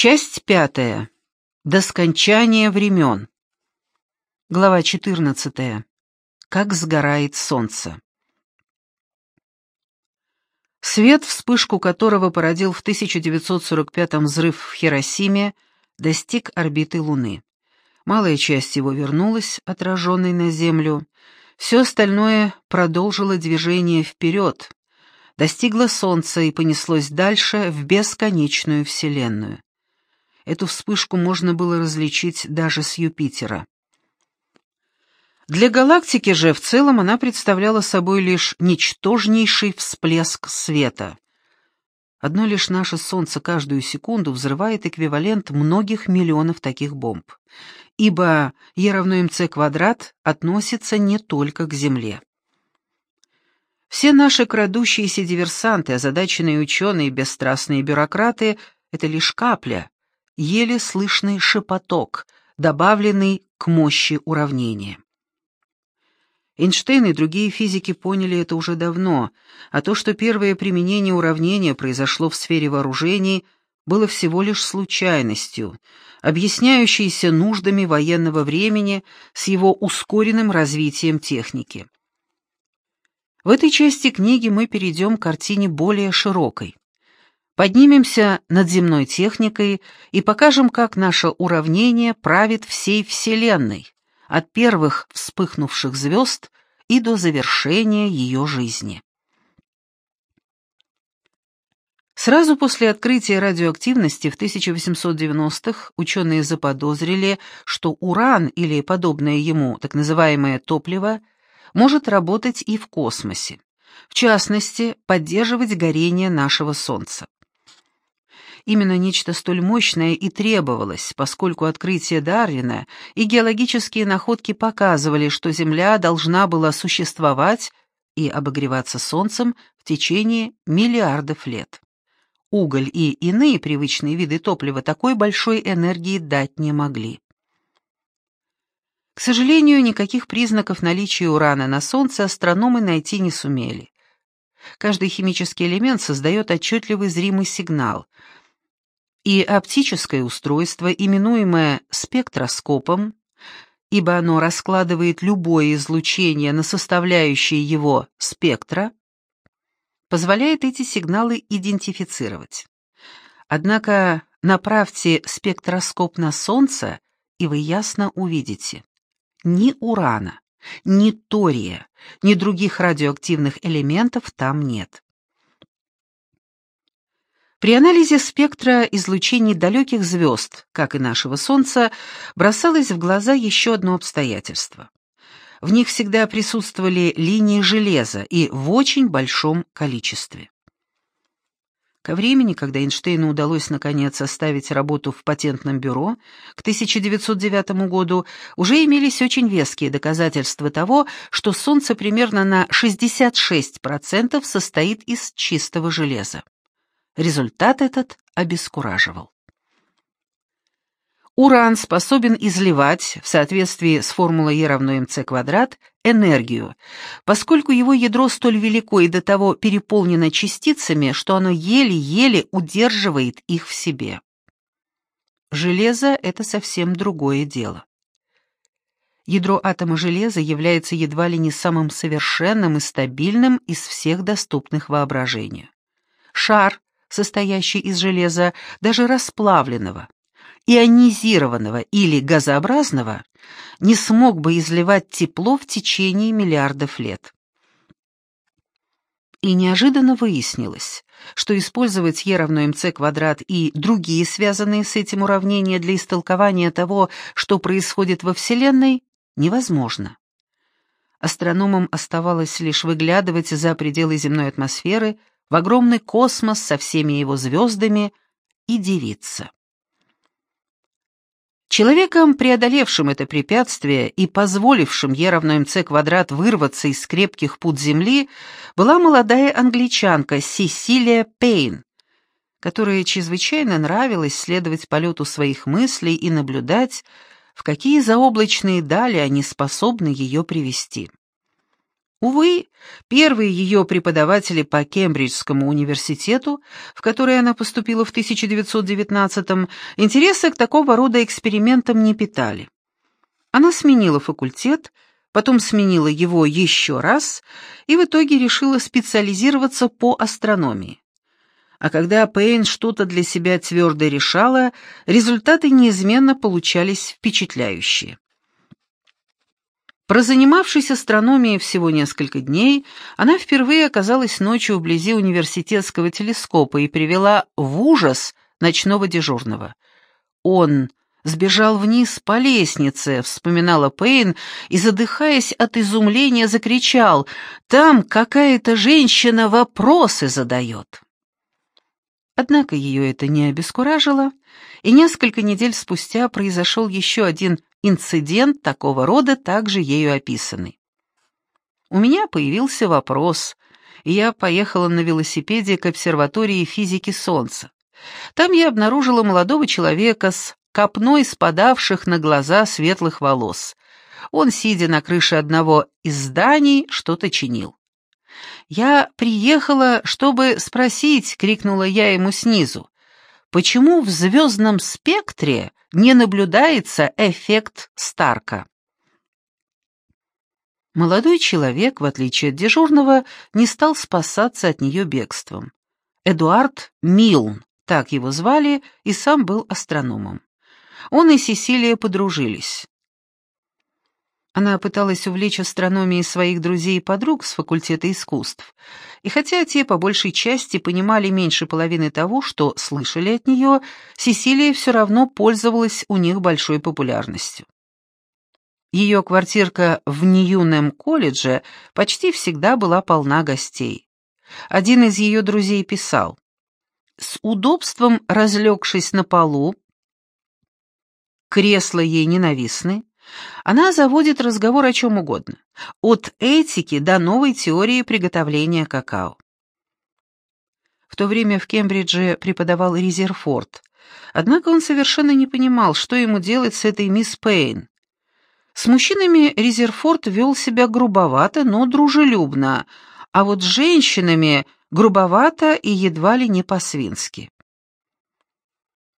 Часть пятая. До скончания времен. Глава четырнадцатая. Как сгорает солнце. Свет, вспышку которого породил в 1945-м взрыв в Хиросиме, достиг орбиты Луны. Малая часть его вернулась, отраженной на Землю. Все остальное продолжило движение вперед, достигло Солнца и понеслось дальше в бесконечную Вселенную. Эту вспышку можно было различить даже с Юпитера. Для галактики же в целом она представляла собой лишь ничтожнейший всплеск света. Одно лишь наше Солнце каждую секунду взрывает эквивалент многих миллионов таких бомб, ибо Е равно МЦ квадрат относится не только к Земле. Все наши крадущиеся диверсанты, озадаченные ученые, бесстрастные бюрократы — это лишь капля, еле слышный шепоток, добавленный к мощи уравнения. Эйнштейн и другие физики поняли это уже давно, а то, что первое применение уравнения произошло в сфере вооружений, было всего лишь случайностью, объясняющейся нуждами военного времени с его ускоренным развитием техники. В этой части книги мы перейдем к картине более широкой. Поднимемся над земной техникой и покажем, как наше уравнение правит всей Вселенной, от первых вспыхнувших звезд и до завершения ее жизни. Сразу после открытия радиоактивности в 1890-х ученые заподозрили, что уран или подобное ему так называемое топливо может работать и в космосе, в частности, поддерживать горение нашего Солнца. Именно нечто столь мощное и требовалось, поскольку открытие Дарвина и геологические находки показывали, что Земля должна была существовать и обогреваться Солнцем в течение миллиардов лет. Уголь и иные привычные виды топлива такой большой энергии дать не могли. К сожалению, никаких признаков наличия урана на Солнце астрономы найти не сумели. Каждый химический элемент создает отчетливый зримый сигнал — и оптическое устройство, именуемое спектроскопом, ибо оно раскладывает любое излучение на составляющие его спектра, позволяет эти сигналы идентифицировать. Однако направьте спектроскоп на Солнце, и вы ясно увидите. Ни урана, ни тория, ни других радиоактивных элементов там нет. При анализе спектра излучений далеких звезд, как и нашего Солнца, бросалось в глаза еще одно обстоятельство. В них всегда присутствовали линии железа и в очень большом количестве. Ко времени, когда Эйнштейну удалось наконец оставить работу в патентном бюро, к 1909 году уже имелись очень веские доказательства того, что Солнце примерно на 66% состоит из чистого железа. Результат этот обескураживал. Уран способен изливать, в соответствии с формулой Е равно МЦ квадрат, энергию, поскольку его ядро столь велико и до того переполнено частицами, что оно еле-еле удерживает их в себе. Железо — это совсем другое дело. Ядро атома железа является едва ли не самым совершенным и стабильным из всех доступных воображению. Шар, состоящий из железа, даже расплавленного, ионизированного или газообразного, не смог бы изливать тепло в течение миллиардов лет. И неожиданно выяснилось, что использовать Е равно МЦ квадрат и другие связанные с этим уравнения для истолкования того, что происходит во Вселенной, невозможно. Астрономам оставалось лишь выглядывать за пределы земной атмосферы, в огромный космос со всеми его звездами и девиться. Человеком, преодолевшим это препятствие и позволившим Е равно МЦ квадрат вырваться из крепких пут Земли, была молодая англичанка Сесилия Пейн, которой чрезвычайно нравилось следовать полету своих мыслей и наблюдать, в какие заоблачные дали они способны ее привести. Увы, первые ее преподаватели по Кембриджскому университету, в который она поступила в 1919-м, интереса к такого рода экспериментам не питали. Она сменила факультет, потом сменила его еще раз и в итоге решила специализироваться по астрономии. А когда Пейн что-то для себя твердо решала, результаты неизменно получались впечатляющие. Прозанимавшись астрономией всего несколько дней, она впервые оказалась ночью вблизи университетского телескопа и привела в ужас ночного дежурного. Он сбежал вниз по лестнице, вспоминала Пейн, и, задыхаясь от изумления, закричал «Там какая-то женщина вопросы задает». Однако ее это не обескуражило, и несколько недель спустя произошел еще один инцидент такого рода, также ею описанный. У меня появился вопрос, я поехала на велосипеде к обсерватории физики Солнца. Там я обнаружила молодого человека с копной спадавших на глаза светлых волос. Он, сидя на крыше одного из зданий, что-то чинил. «Я приехала, чтобы спросить», — крикнула я ему снизу, «почему в звездном спектре не наблюдается эффект Старка. Молодой человек, в отличие от дежурного, не стал спасаться от нее бегством. Эдуард Милн, так его звали, и сам был астрономом. Он и Сесилия подружились. Она пыталась увлечь астрономией своих друзей и подруг с факультета искусств, и хотя те по большей части понимали меньше половины того, что слышали от нее, Сесилия все равно пользовалась у них большой популярностью. Ее квартирка в Ньюнем колледже почти всегда была полна гостей. Один из ее друзей писал, «С удобством разлегшись на полу, кресла ей ненавистны, она заводит разговор о чем угодно, от этики до новой теории приготовления какао. В то время в Кембридже преподавал Резерфорд, однако он совершенно не понимал, что ему делать с этой мисс Пейн. С мужчинами Резерфорд вел себя грубовато, но дружелюбно, а вот с женщинами грубовато и едва ли не по-свински.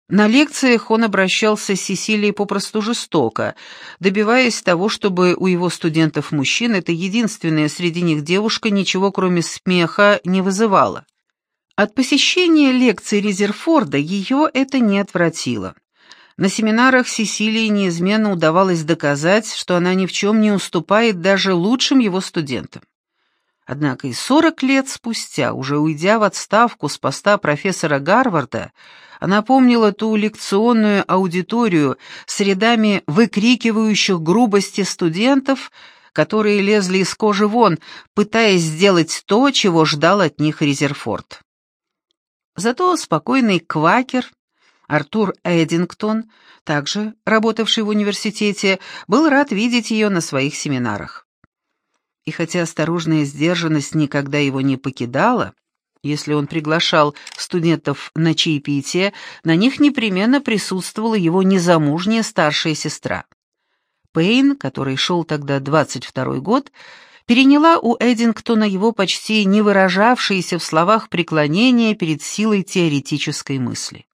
На лекциях он обращался с Сесилией попросту жестоко, добиваясь того, чтобы у его студентов-мужчин эта единственная среди них девушка ничего кроме смеха не вызывала. От посещения лекций Резерфорда ее это не отвратило. На семинарах Сесилии неизменно удавалось доказать, что она ни в чем не уступает даже лучшим его студентам. Однако и сорок лет спустя, уже уйдя в отставку с поста профессора Гарварда, она помнила ту лекционную аудиторию с рядами выкрикивающих грубости студентов, которые лезли из кожи вон, пытаясь сделать то, чего ждал от них Резерфорд. Зато спокойный квакер Артур Эдингтон, также работавший в университете, был рад видеть ее на своих семинарах. И хотя осторожная сдержанность никогда его не покидала, если он приглашал студентов на чаепитие, на них непременно присутствовала его незамужняя старшая сестра. Пейн, который шел тогда 22 год, переняла у Эдингтона его почти не выражавшиеся в словах преклонения перед силой теоретической мысли.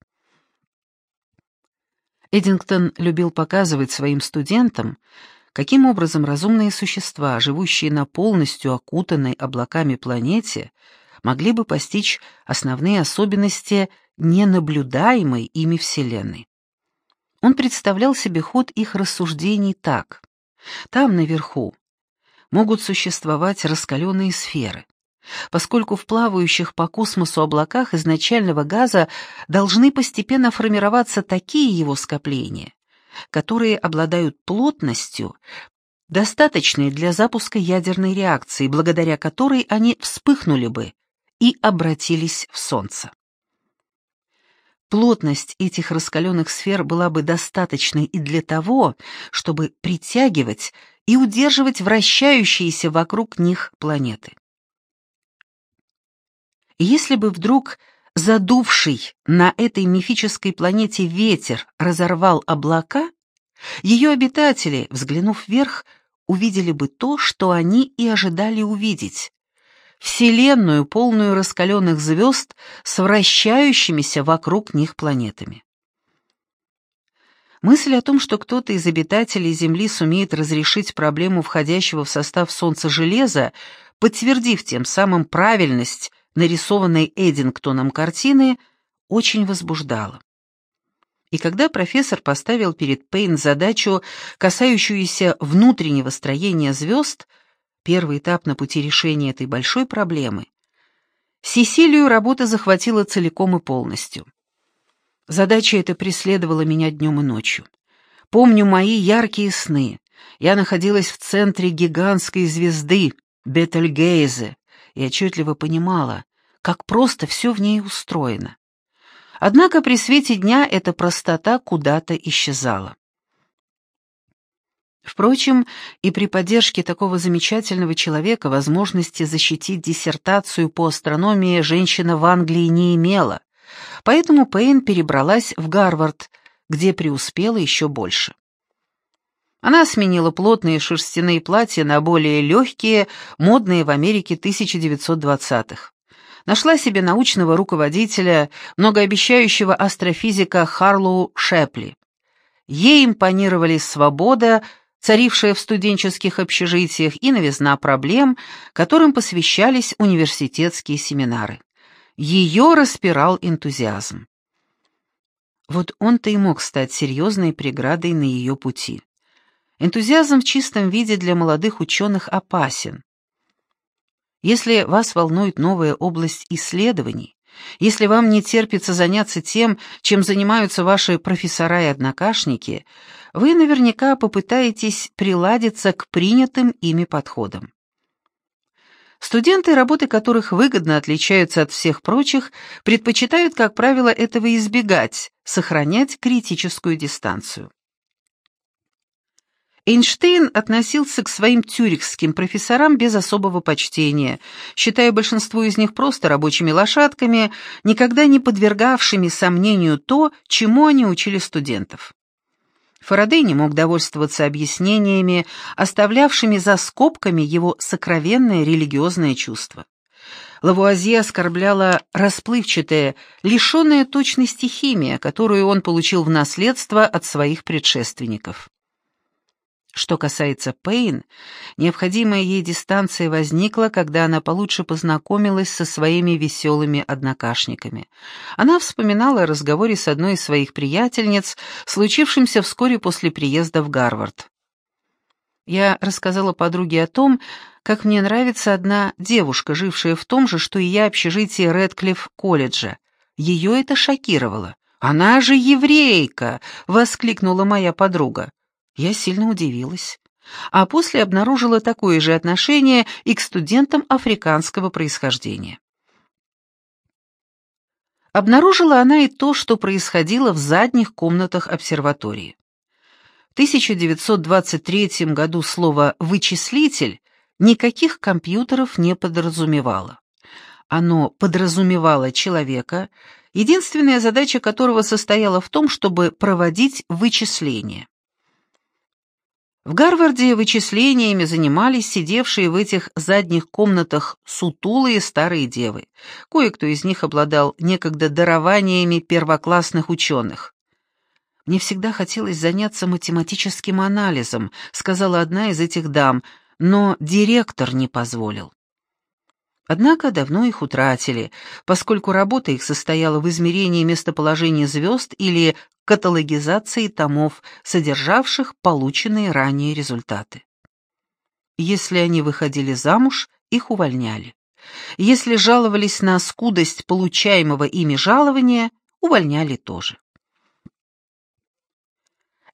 Эдингтон любил показывать своим студентам, каким образом разумные существа, живущие на полностью окутанной облаками планете, могли бы постичь основные особенности ненаблюдаемой ими Вселенной. Он представлял себе ход их рассуждений так. Там, наверху, могут существовать раскаленные сферы, поскольку в плавающих по космосу облаках изначального газа должны постепенно формироваться такие его скопления, которые обладают плотностью, достаточной для запуска ядерной реакции, благодаря которой они вспыхнули бы, и обратились в Солнце. Плотность этих раскаленных сфер была бы достаточной и для того, чтобы притягивать и удерживать вращающиеся вокруг них планеты. Если бы вдруг задувший на этой мифической планете ветер разорвал облака, ее обитатели, взглянув вверх, увидели бы то, что они и ожидали увидеть. Вселенную, полную раскаленных звезд с вращающимися вокруг них планетами. Мысль о том, что кто-то из обитателей Земли сумеет разрешить проблему входящего в состав Солнца железа, подтвердив тем самым правильность нарисованной Эдингтоном картины, очень возбуждала. И когда профессор поставил перед Пейн задачу, касающуюся внутреннего строения звезд, первый этап на пути решения этой большой проблемы, Сесилию работа захватила целиком и полностью. Задача эта преследовала меня днем и ночью. Помню мои яркие сны. Я находилась в центре гигантской звезды Бетельгейзе и отчетливо понимала, как просто все в ней устроено. Однако при свете дня эта простота куда-то исчезала. Впрочем, и при поддержке такого замечательного человека возможности защитить диссертацию по астрономии женщина в Англии не имела, поэтому Пейн перебралась в Гарвард, где преуспела еще больше. Она сменила плотные шерстяные платья на более легкие, модные в Америке 1920-х нашла себе научного руководителя, многообещающего астрофизика Харлоу Шепли. Ей импонировали свобода, царившая в студенческих общежитиях, и новизна проблем, которым посвящались университетские семинары. Ее распирал энтузиазм. Вот он-то и мог стать серьезной преградой на ее пути. Энтузиазм в чистом виде для молодых ученых опасен. Если вас волнует новая область исследований, если вам не терпится заняться тем, чем занимаются ваши профессора и однокашники, вы наверняка попытаетесь приладиться к принятым ими подходам. Студенты, работы которых выгодно отличаются от всех прочих, предпочитают, как правило, этого избегать, сохранять критическую дистанцию. Эйнштейн относился к своим тюрихским профессорам без особого почтения, считая большинство из них просто рабочими лошадками, никогда не подвергавшими сомнению то, чему они учили студентов. Фарадей не мог довольствоваться объяснениями, оставлявшими за скобками его сокровенное религиозное чувство. Лавуазье оскорбляла расплывчатая, лишенная точности химия, которую он получил в наследство от своих предшественников. Что касается Пейн, необходимая ей дистанция возникла, когда она получше познакомилась со своими веселыми однокашниками. Она вспоминала о разговоре с одной из своих приятельниц, случившемся вскоре после приезда в Гарвард. Я рассказала подруге о том, как мне нравится одна девушка, жившая в том же, что и я, общежитии Редклифф колледжа. Ее это шокировало. «Она же еврейка!» — воскликнула моя подруга. Я сильно удивилась, а после обнаружила такое же отношение и к студентам африканского происхождения. Обнаружила она и то, что происходило в задних комнатах обсерватории. В 1923 году слово «вычислитель» никаких компьютеров не подразумевало. Оно подразумевало человека, единственная задача которого состояла в том, чтобы проводить вычисления. В Гарварде вычислениями занимались сидевшие в этих задних комнатах сутулые старые девы. Кое-кто из них обладал некогда дарованиями первоклассных ученых. «Мне всегда хотелось заняться математическим анализом», — сказала одна из этих дам, но директор не позволил. Однако давно их утратили, поскольку работа их состояла в измерении местоположения звезд или каталогизации томов, содержавших полученные ранее результаты. Если они выходили замуж, их увольняли. Если жаловались на скудость получаемого ими жалования, увольняли тоже.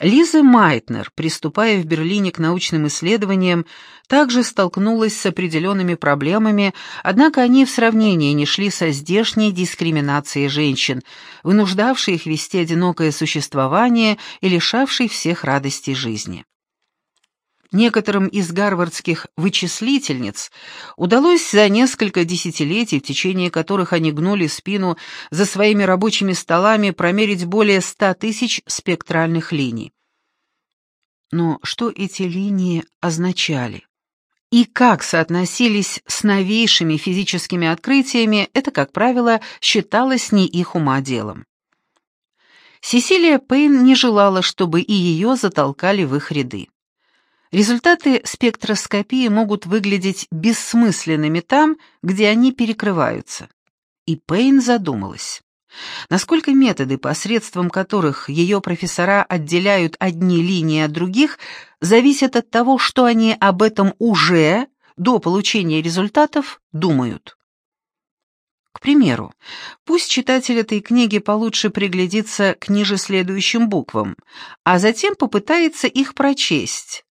Лиза Майтнер, приступая в Берлине к научным исследованиям, также столкнулась с определенными проблемами, однако они в сравнении не шли со здешней дискриминацией женщин, вынуждавшей их вести одинокое существование и лишавшей всех радостей жизни. Некоторым из гарвардских вычислительниц удалось за несколько десятилетий, в течение которых они гнули спину за своими рабочими столами, промерить более ста тысяч спектральных линий. Но что эти линии означали? И как соотносились с новейшими физическими открытиями, это, как правило, считалось не их ума делом. Сесилия Пейн не желала, чтобы и ее затолкали в их ряды. Результаты спектроскопии могут выглядеть бессмысленными там, где они перекрываются. И Пейн задумалась. Насколько методы, посредством которых ее профессора отделяют одни линии от других, зависят от того, что они об этом уже, до получения результатов, думают. К примеру, пусть читатель этой книги получше приглядится к ниже следующим буквам, а затем попытается их прочесть.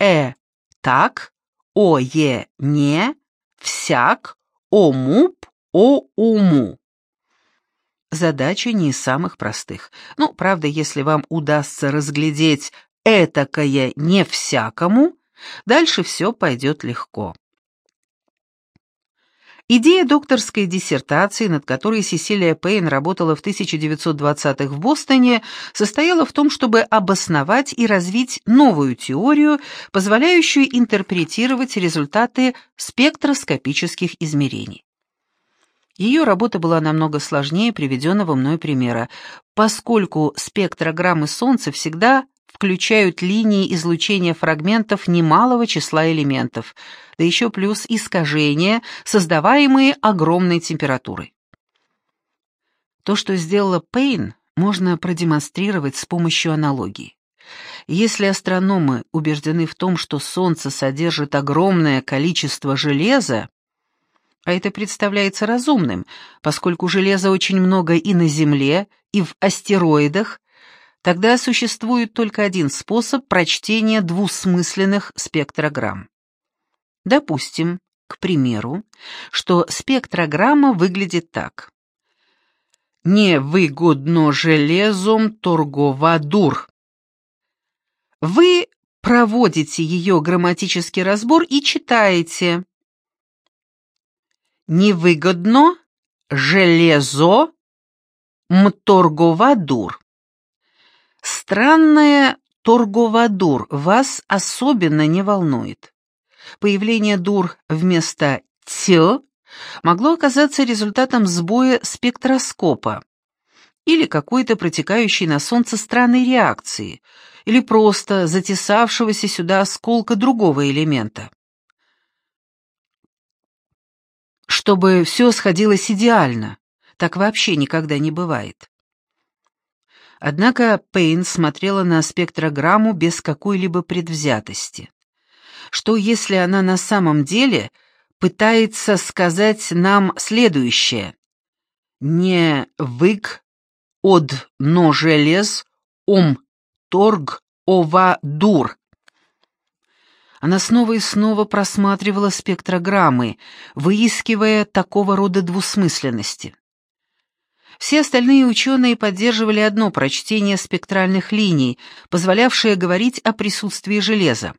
Э – так, О – е – не, всяк, О – муп, О – уму. Задача не из самых простых. Ну, правда, если вам удастся разглядеть «этакое не всякому», дальше все пойдет легко. Идея докторской диссертации, над которой Сесилия Пейн работала в 1920-х в Бостоне, состояла в том, чтобы обосновать и развить новую теорию, позволяющую интерпретировать результаты спектроскопических измерений. Ее работа была намного сложнее приведенного мной примера, поскольку спектрограммы Солнца всегда включают линии излучения фрагментов немалого числа элементов, да еще плюс искажения, создаваемые огромной температурой. То, что сделала Пейн, можно продемонстрировать с помощью аналогии. Если астрономы убеждены в том, что Солнце содержит огромное количество железа, а это представляется разумным, поскольку железа очень много и на Земле, и в астероидах, тогда существует только один способ прочтения двусмысленных спектрограмм. Допустим, к примеру, что спектрограмма выглядит так. «Невыгодно железом торговадур». Вы проводите ее грамматический разбор и читаете невыгодно железо мторговадур. Странное торговадур вас особенно не волнует. Появление дур вместо «тё» могло оказаться результатом сбоя спектроскопа или какой-то протекающей на Солнце странной реакции, или просто затесавшегося сюда осколка другого элемента. чтобы все сходилось идеально. Так вообще никогда не бывает. Однако Пейн смотрела на спектрограмму без какой-либо предвзятости. Что если она на самом деле пытается сказать нам следующее? Не вык од но желез ом торг ова дур. Она снова и снова просматривала спектрограммы, выискивая такого рода двусмысленности. Все остальные ученые поддерживали одно прочтение спектральных линий, позволявшее говорить о присутствии железа.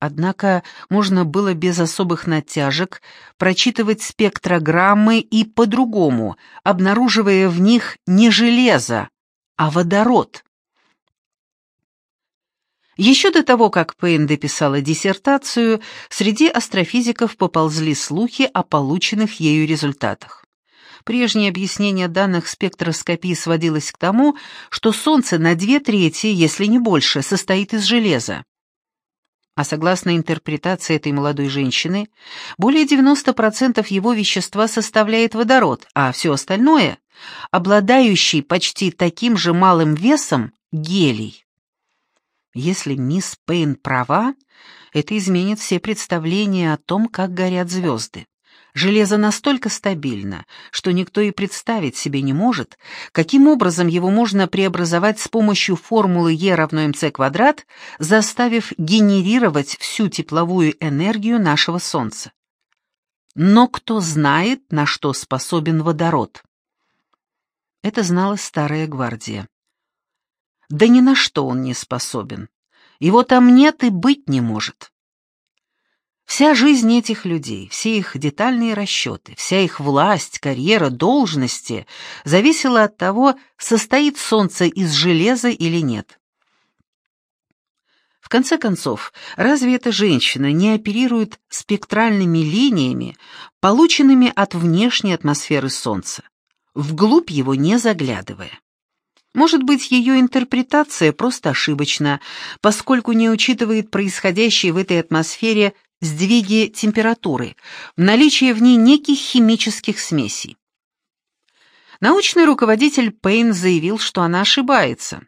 Однако можно было без особых натяжек прочитывать спектрограммы и по-другому, обнаруживая в них не железо, а водород. Еще до того, как Пейн дописала диссертацию, среди астрофизиков поползли слухи о полученных ею результатах. Прежнее объяснение данных спектроскопии сводилось к тому, что Солнце на две трети, если не больше, состоит из железа. А согласно интерпретации этой молодой женщины, более 90% его вещества составляет водород, а все остальное, обладающий почти таким же малым весом, гелий. Если мисс Пейн права, это изменит все представления о том, как горят звезды. Железо настолько стабильно, что никто и представить себе не может, каким образом его можно преобразовать с помощью формулы Е равно МЦ квадрат, заставив генерировать всю тепловую энергию нашего Солнца. Но кто знает, на что способен водород? Это знала старая гвардия. Да ни на что он не способен. Его там нет и быть не может. Вся жизнь этих людей, все их детальные расчеты, вся их власть, карьера, должности зависела от того, состоит солнце из железа или нет. конце концов, разве эта женщина не оперирует спектральными линиями, полученными от внешней атмосферы Солнца, вглубь его не заглядывая? Может быть, ее интерпретация просто ошибочна, поскольку не учитывает происходящие в этой атмосфере сдвиги температуры, наличие в ней неких химических смесей. Научный руководитель Пейн заявил, что она ошибается.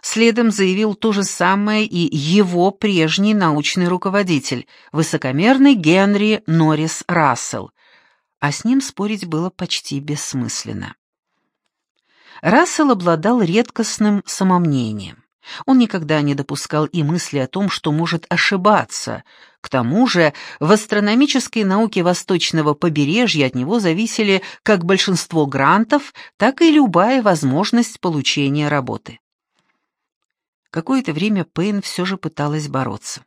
Следом заявил то же самое и его прежний научный руководитель, высокомерный Генри Норрис Рассел, а с ним спорить было почти бессмысленно. Рассел обладал редкостным самомнением. Он никогда не допускал и мысли о том, что может ошибаться. К тому же в астрономической науке восточного побережья от него зависели как большинство грантов, так и любая возможность получения работы. Какое-то время Пейн все же пыталась бороться.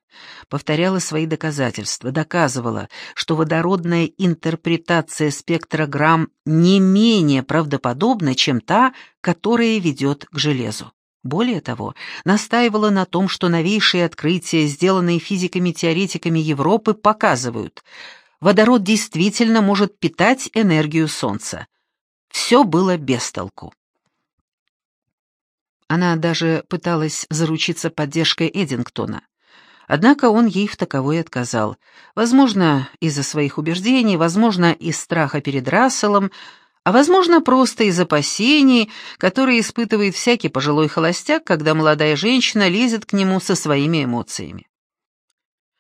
Повторяла свои доказательства, доказывала, что водородная интерпретация спектрограмм не менее правдоподобна, чем та, которая ведет к железу. Более того, настаивала на том, что новейшие открытия, сделанные физиками-теоретиками Европы, показывают, водород действительно может питать энергию Солнца. Все было без толку. Она даже пыталась заручиться поддержкой Эдингтона. Однако он ей в таковой отказал. Возможно, из-за своих убеждений, возможно, из страха перед Расселом, а возможно, просто из опасений, которые испытывает всякий пожилой холостяк, когда молодая женщина лезет к нему со своими эмоциями.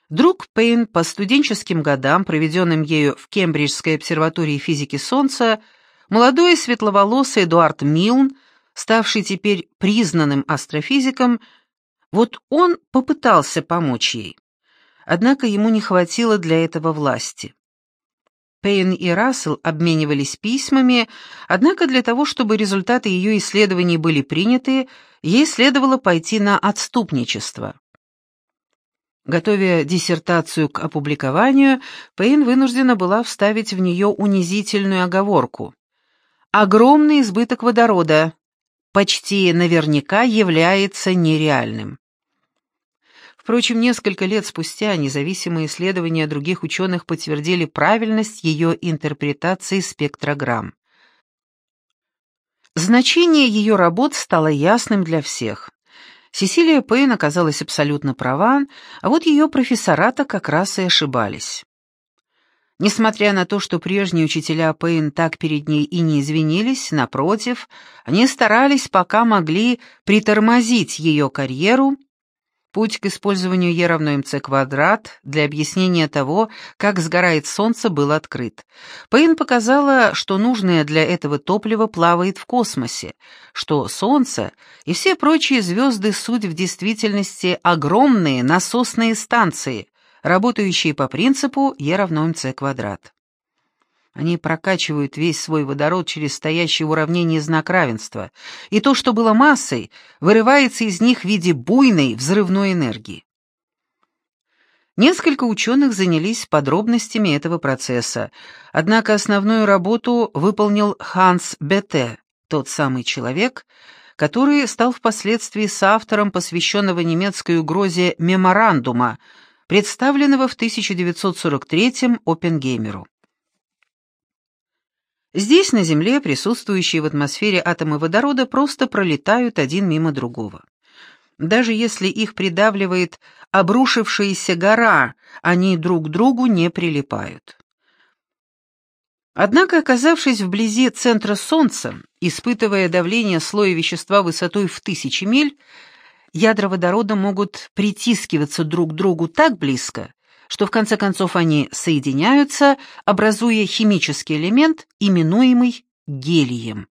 Друг Пейн по студенческим годам, проведенным ею в Кембриджской обсерватории физики Солнца, молодой светловолосый Эдуард Милн, ставший теперь признанным астрофизиком, вот он попытался помочь ей. Однако ему не хватило для этого власти. Пейн и Рассел обменивались письмами, однако для того, чтобы результаты ее исследований были приняты, ей следовало пойти на отступничество. Готовя диссертацию к опубликованию, Пейн вынуждена была вставить в нее унизительную оговорку. «Огромный избыток водорода почти наверняка является нереальным. Впрочем, несколько лет спустя независимые исследования других ученых подтвердили правильность ее интерпретации спектрограмм. Значение ее работ стало ясным для всех. Сесилия Пейн оказалась абсолютно права, а вот ее профессората как раз и ошибались. Несмотря на то, что прежние учителя Пейн так перед ней и не извинились, напротив, они старались, пока могли, притормозить ее карьеру. Путь к использованию Е равно МЦ квадрат для объяснения того, как сгорает Солнце, был открыт. Пейн показала, что нужное для этого топливо плавает в космосе, что Солнце и все прочие звезды суть в действительности огромные насосные станции, работающие по принципу Е равно МЦ квадрат. Они прокачивают весь свой водород через стоящий в уравнении знак равенства, и то, что было массой, вырывается из них в виде буйной взрывной энергии. Несколько ученых занялись подробностями этого процесса, однако основную работу выполнил Ханс Бетте, тот самый человек, который стал впоследствии соавтором посвященного немецкой угрозе меморандума, представленного в 1943-м Оппенгеймеру. Здесь, на Земле, присутствующие в атмосфере атомы водорода просто пролетают один мимо другого. Даже если их придавливает обрушившаяся гора, они друг к другу не прилипают. Однако, оказавшись вблизи центра Солнца, испытывая давление слоя вещества высотой в тысячи миль, ядра водорода могут притискиваться друг к другу так близко, что в конце концов они соединяются, образуя химический элемент, именуемый гелием.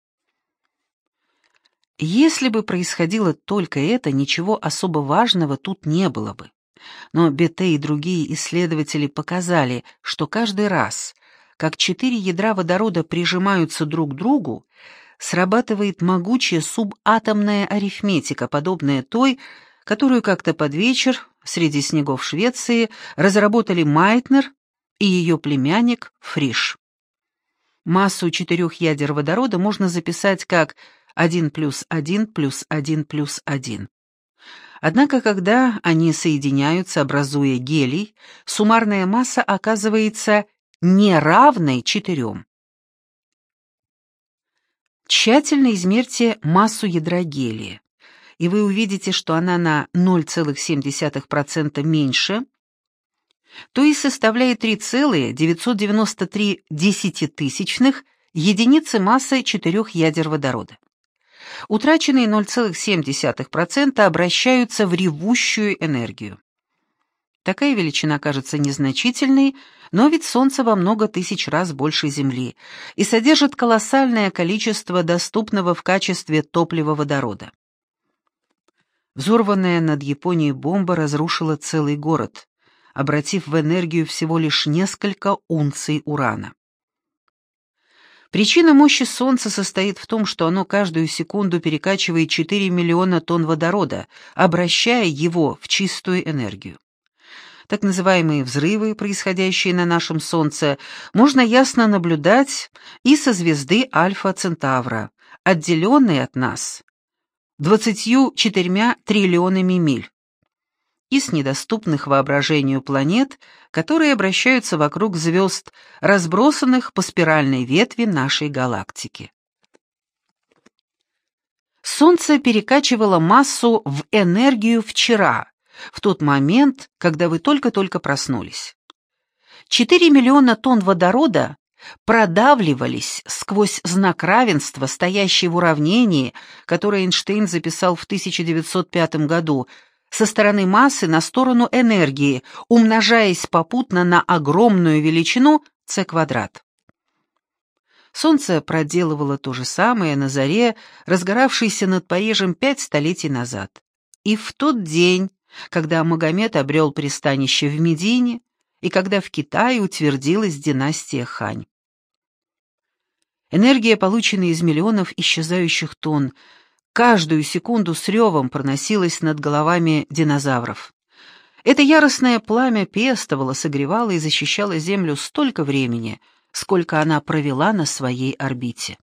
Если бы происходило только это, ничего особо важного тут не было бы. Но Бете и другие исследователи показали, что каждый раз, как четыре ядра водорода прижимаются друг к другу, срабатывает могучая субатомная арифметика, подобная той, которую как-то под вечер среди снегов Швеции разработали Майтнер и ее племянник Фриш. Массу четырех ядер водорода можно записать как 1 плюс 1 плюс 1 плюс 1. Однако, когда они соединяются, образуя гелий, суммарная масса оказывается неравной четырем. Тщательно измерьте массу ядра гелия, и вы увидите, что она на 0,7% меньше, то есть составляет 3,993 десятитысячных единицы массы четырех ядер водорода. Утраченные 0,7% обращаются в ревущую энергию. Такая величина кажется незначительной, но ведь Солнце во много тысяч раз больше Земли и содержит колоссальное количество доступного в качестве топлива водорода. Взорванная над Японией бомба разрушила целый город, обратив в энергию всего лишь несколько унций урана. Причина мощи Солнца состоит в том, что оно каждую секунду перекачивает 4 миллиона тонн водорода, обращая его в чистую энергию. Так называемые взрывы, происходящие на нашем Солнце, можно ясно наблюдать и со звезды Альфа Центавра, отделенной от нас 24 триллионами миль и с недоступных воображению планет, которые обращаются вокруг звезд, разбросанных по спиральной ветви нашей галактики. Солнце перекачивало массу в энергию вчера, в тот момент, когда вы только-только проснулись. 4 миллиона тонн водорода продавливались сквозь знак равенства, стоящий в уравнении, которое Эйнштейн записал в 1905 году, со стороны массы на сторону энергии, умножаясь попутно на огромную величину c квадрат. Солнце проделывало то же самое на заре, разгоравшейся над Парижем пять столетий назад. И в тот день, когда Магомед обрел пристанище в Медине, и когда в Китае утвердилась династия Хань. Энергия, полученная из миллионов исчезающих тонн, каждую секунду с ревом проносилась над головами динозавров. Это яростное пламя пестовало, согревало и защищало Землю столько времени, сколько она провела на своей орбите.